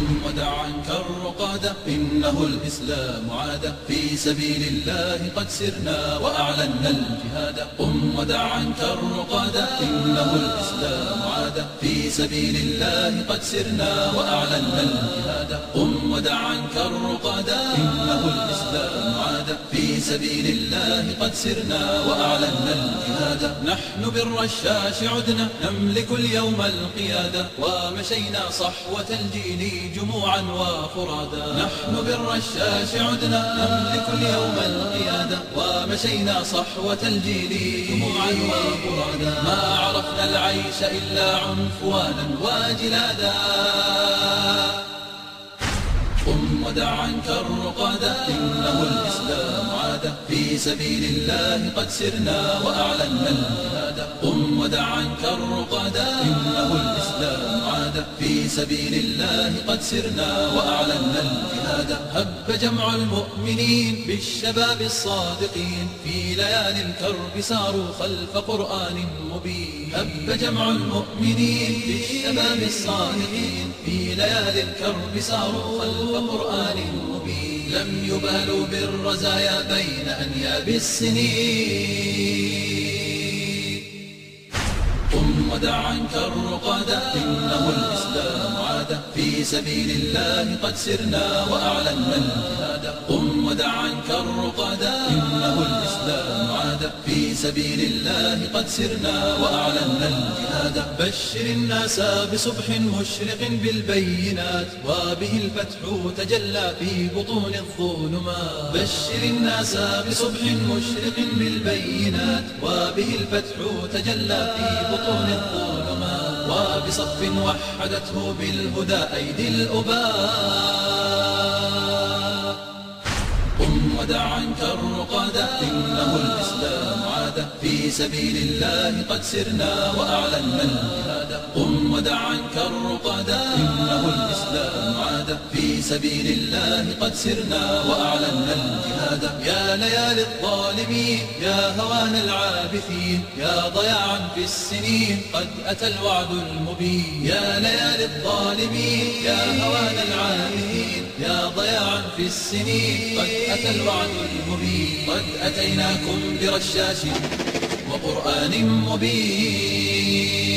قم ودع عنك الرقادة إنه الإسلام عادة في سبيل الله قد سرنا وأعلنا الجهاد قم ودع عنك الرقادة إنه الإسلام عادة في سبيل الله قد سرنا وأعلنا الجهاد قم ودع عنك الرقادة إنه الإسلام سبيل الله قد سرنا وأعلنا الجهاد. نحن بالرشاش عدنا نملك اليوم القيادة ومشينا صحوة الجيل جموعا وفرادا. نحن بالرشاش عدنا نملك اليوم القيادة ومشينا صحوة الجيل جموعا وفرادا. ما عرفنا العيش إلا عنفوانا وجلادا. قم ودع عنك الرقادة إنه الإسلام عادة في سبيل الله قد سرنا وأعلنا الجهاد. قم ودع عنك الرقادة إنه الإسلام عادة في سبيل الله قد سرنا وأعلنا الجهاد. هب جمع المؤمنين بالشباب الصادقين. في ليالي الكرب ساروا خلف قرآن مبين. هب جمع المؤمنين بالشباب الصادقين. في ليالي الكرب ساروا خلف قرآن مبين. لم يبالوا بالرزايا بين أنياب السنين قم ودع عنك الرقادة إنه الإسلام عادة في سبيل الله قد سرنا وأعلنا الجهاد قم ودع عنك عادة في سبيل الله قد سرنا وأعلنا الجهاد. بشر الناس بصبح مشرق بالبينات وبه الفتح تجلى في بطون الظلمات. بشر الناس بصبح مشرق بالبينات وبه الفتح تجلى في بطون الظلمات. وبصف وحدته بالهدى أيدي الأباء. قم ودع عنك الرقادة إنه عادة في سبيل الله قد سرنا وأعلنا الجهاد. قم ودع عنك الرقادة إنه الإسلام عادة في سبيل الله قد سرنا وأعلنا الجهاد. يا ليالي الظالمين يا هوان العابثين يا ضياعا في السنين قد أتى الوعد المبين. يا ليالي الظالمين يا هوان العابثين. يا ضياعا في السنين. قد أتى الوعد المبين. قد أتيناكم برشاش وقرآن مبين.